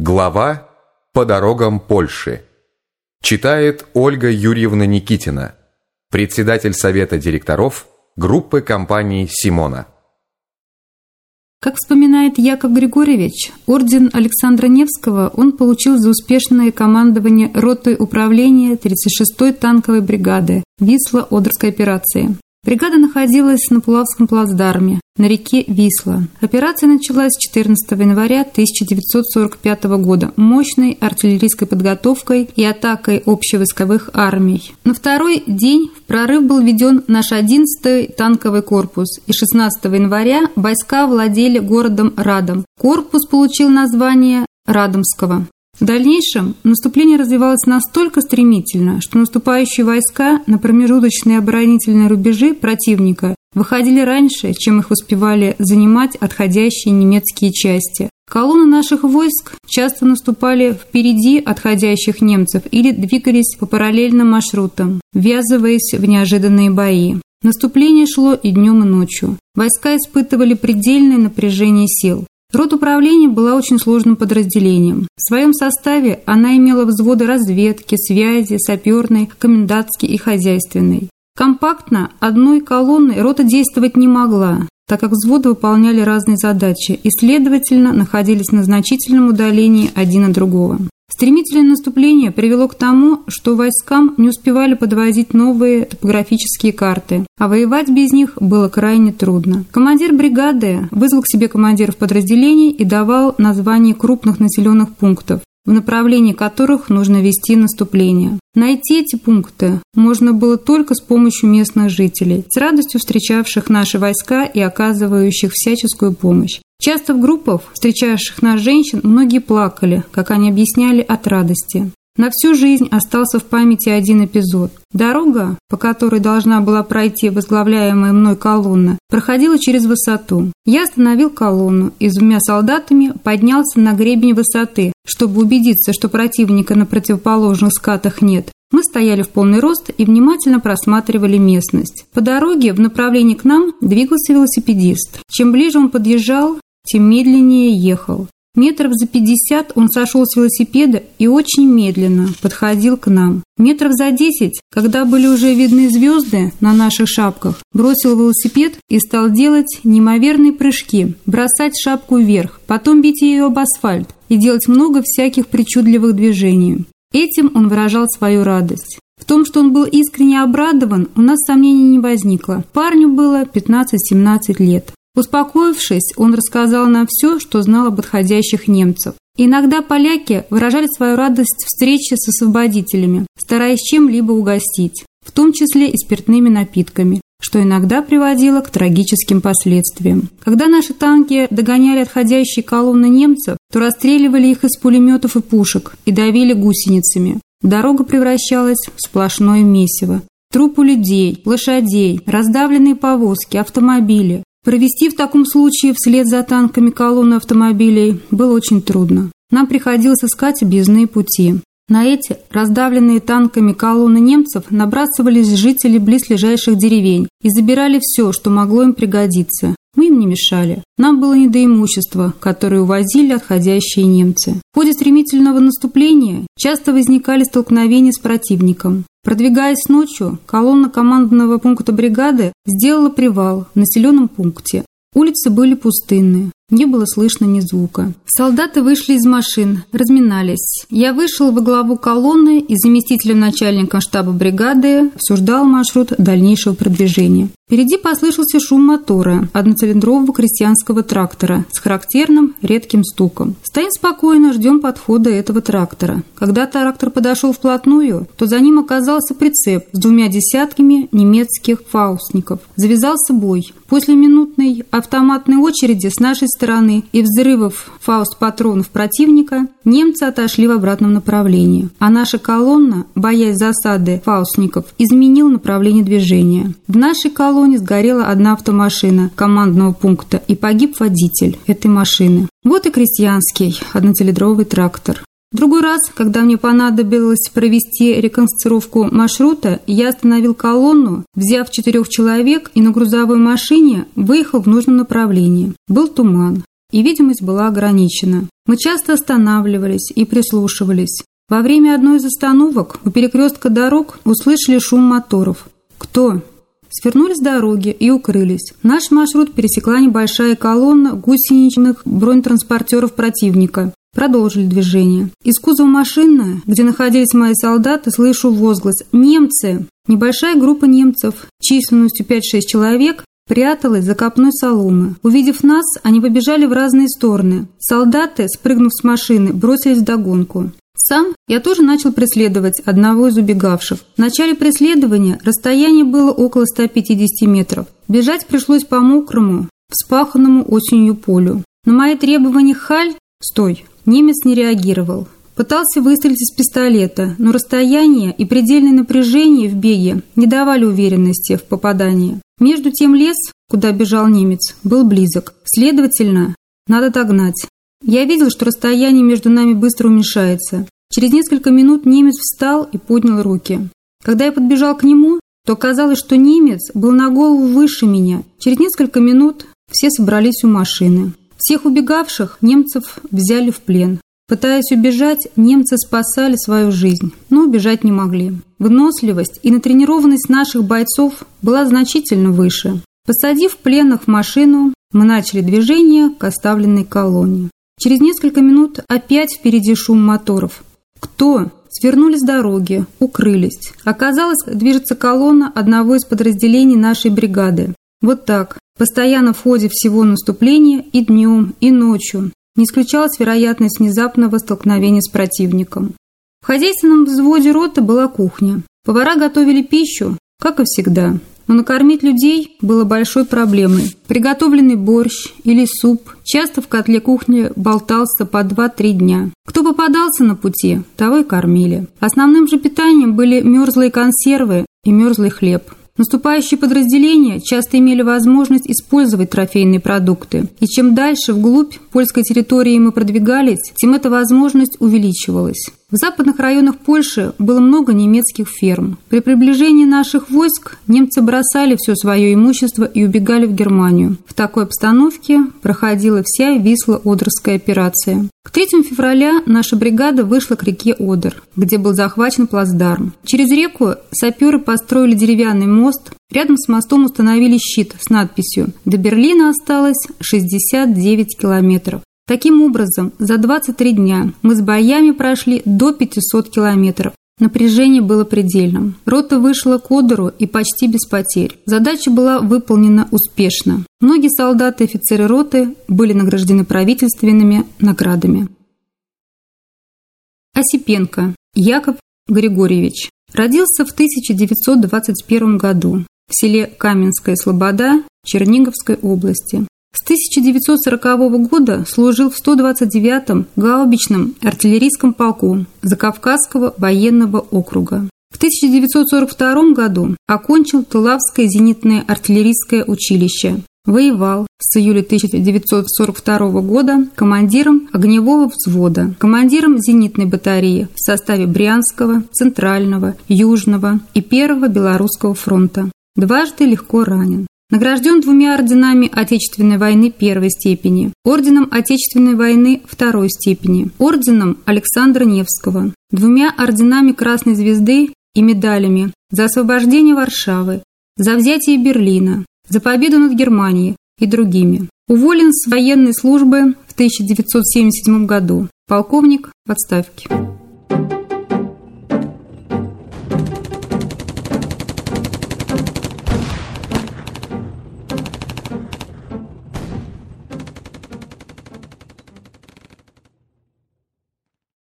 Глава «По дорогам Польши». Читает Ольга Юрьевна Никитина, председатель Совета директоров группы компании «Симона». Как вспоминает Яков Григорьевич, орден Александра Невского он получил за успешное командование ротой управления 36-й танковой бригады Висло-Одерской операции. Бригада находилась на Пулавском плацдарме, на реке Висла. Операция началась 14 января 1945 года мощной артиллерийской подготовкой и атакой общевойсковых армий. На второй день в прорыв был введен наш 11-й танковый корпус, и 16 января войска владели городом Радом. Корпус получил название Радомского. В дальнейшем наступление развивалось настолько стремительно, что наступающие войска на промежуточные оборонительные рубежи противника выходили раньше, чем их успевали занимать отходящие немецкие части. Колонны наших войск часто наступали впереди отходящих немцев или двигались по параллельным маршрутам, ввязываясь в неожиданные бои. Наступление шло и днем, и ночью. Войска испытывали предельное напряжение сил. Рот управления была очень сложным подразделением. В своем составе она имела взводы разведки, связи, саперной, комендантский и хозяйственной. Компактно одной колонной рота действовать не могла, так как взводы выполняли разные задачи и, следовательно, находились на значительном удалении один от другого. Стремительное наступление привело к тому, что войскам не успевали подвозить новые топографические карты, а воевать без них было крайне трудно. Командир бригады вызвал к себе командиров подразделений и давал названия крупных населенных пунктов, в направлении которых нужно вести наступление. Найти эти пункты можно было только с помощью местных жителей, с радостью встречавших наши войска и оказывающих всяческую помощь. Часто в группах, встречавших нас женщин, многие плакали, как они объясняли, от радости. На всю жизнь остался в памяти один эпизод. Дорога, по которой должна была пройти возглавляемая мной колонна, проходила через высоту. Я остановил колонну и с двумя солдатами поднялся на гребень высоты, чтобы убедиться, что противника на противоположных скатах нет. Мы стояли в полный рост и внимательно просматривали местность. По дороге в направлении к нам двигался велосипедист. Чем ближе он подъезжал, тем медленнее ехал. Метров за пятьдесят он сошел с велосипеда и очень медленно подходил к нам. Метров за десять, когда были уже видны звезды на наших шапках, бросил велосипед и стал делать неимоверные прыжки, бросать шапку вверх, потом бить ее об асфальт и делать много всяких причудливых движений. Этим он выражал свою радость. В том, что он был искренне обрадован, у нас сомнений не возникло. Парню было 15-17 лет. Успокоившись, он рассказал нам все, что знал об отходящих немцев. Иногда поляки выражали свою радость встречи с освободителями, стараясь чем-либо угостить, в том числе и спиртными напитками, что иногда приводило к трагическим последствиям. Когда наши танки догоняли отходящие колонны немцев, то расстреливали их из пулеметов и пушек и давили гусеницами. Дорога превращалась в сплошное месиво. Трупы людей, лошадей, раздавленные повозки, автомобили, Провести в таком случае вслед за танками колонны автомобилей было очень трудно. Нам приходилось искать объездные пути. На эти, раздавленные танками колонны немцев, набрасывались жители близлежащих деревень и забирали все, что могло им пригодиться. Мы им не мешали. Нам было не до имущества, которое увозили отходящие немцы. В ходе стремительного наступления часто возникали столкновения с противником. Продвигаясь ночью, колонна командного пункта бригады сделала привал в населенном пункте. Улицы были пустынные. Не было слышно ни звука. Солдаты вышли из машин, разминались. Я вышел во главу колонны и заместителем начальника штаба бригады обсуждал маршрут дальнейшего продвижения. Впереди послышался шум мотора одноцилиндрового крестьянского трактора с характерным редким стуком. Стоим спокойно, ждем подхода этого трактора. Когда трактор подошел вплотную, то за ним оказался прицеп с двумя десятками немецких фаустников. Завязался бой. После минутной автоматной очереди с нашей стороны и взрывов фауст-патронов противника, немцы отошли в обратном направлении, а наша колонна, боясь засады фаустников, изменила направление движения. В нашей колонне сгорела одна автомашина командного пункта и погиб водитель этой машины. Вот и крестьянский одноцилиндровый трактор. Другой раз, когда мне понадобилось провести реконструкцию маршрута, я остановил колонну, взяв четырех человек и на грузовой машине выехал в нужном направлении. Был туман, и видимость была ограничена. Мы часто останавливались и прислушивались. Во время одной из остановок у перекрестка дорог услышали шум моторов. Кто? Свернули с дороги и укрылись. Наш маршрут пересекла небольшая колонна гусеничных бронетранспортеров противника. Продолжили движение. Из кузова машины, где находились мои солдаты, слышу возглас «Немцы!». Небольшая группа немцев, численностью 5-6 человек, пряталась за копной соломы. Увидев нас, они побежали в разные стороны. Солдаты, спрыгнув с машины, бросились в догонку. Сам я тоже начал преследовать одного из убегавших. В начале преследования расстояние было около 150 метров. Бежать пришлось по мокрому, вспаханному осенью полю. На мои требования «Халь! Стой!» немец не реагировал. Пытался выстрелить из пистолета, но расстояние и предельное напряжение в беге не давали уверенности в попадании. Между тем лес, куда бежал немец, был близок. Следовательно, надо догнать. Я видел, что расстояние между нами быстро уменьшается. Через несколько минут немец встал и поднял руки. Когда я подбежал к нему, то оказалось, что немец был на голову выше меня. Через несколько минут все собрались у машины. Всех убегавших немцев взяли в плен. Пытаясь убежать, немцы спасали свою жизнь, но убежать не могли. Выносливость и натренированность наших бойцов была значительно выше. Посадив пленных в машину, мы начали движение к оставленной колонне. Через несколько минут опять впереди шум моторов. Кто? Свернули с дороги, укрылись. Оказалось, движется колонна одного из подразделений нашей бригады. Вот так, постоянно в ходе всего наступления и днем, и ночью. Не исключалась вероятность внезапного столкновения с противником. В хозяйственном взводе роты была кухня. Повара готовили пищу, как и всегда но накормить людей было большой проблемой. Приготовленный борщ или суп часто в котле кухни болтался по 2-3 дня. Кто попадался на пути, того и кормили. Основным же питанием были мерзлые консервы и мерзлый хлеб. Наступающие подразделения часто имели возможность использовать трофейные продукты, и чем дальше вглубь польской территории мы продвигались, тем эта возможность увеличивалась. В западных районах Польши было много немецких ферм. При приближении наших войск немцы бросали все свое имущество и убегали в Германию. В такой обстановке проходила вся Висло-Одерская операция. К 3 февраля наша бригада вышла к реке Одер, где был захвачен плацдарм. Через реку саперы построили деревянный мост, рядом с мостом установили щит с надписью «До Берлина осталось 69 километров». Таким образом, за 23 дня мы с боями прошли до 500 километров. Напряжение было предельным. Рота вышла к Одеру и почти без потерь. Задача была выполнена успешно. Многие солдаты и офицеры роты были награждены правительственными наградами. Осипенко Яков Григорьевич родился в 1921 году в селе Каменская Слобода Черниговской области. С 1940 года служил в 129-м гаубичном артиллерийском полку Закавказского военного округа. В 1942 году окончил Тулавское зенитное артиллерийское училище. Воевал с июля 1942 года командиром огневого взвода, командиром зенитной батареи в составе Брянского, Центрального, Южного и Первого Белорусского фронта. Дважды легко ранен. Награжден двумя орденами Отечественной войны первой степени, орденом Отечественной войны второй степени, орденом Александра Невского, двумя орденами Красной Звезды и медалями за освобождение Варшавы, за взятие Берлина, за победу над Германией и другими. Уволен с военной службы в 1977 году. Полковник в отставке.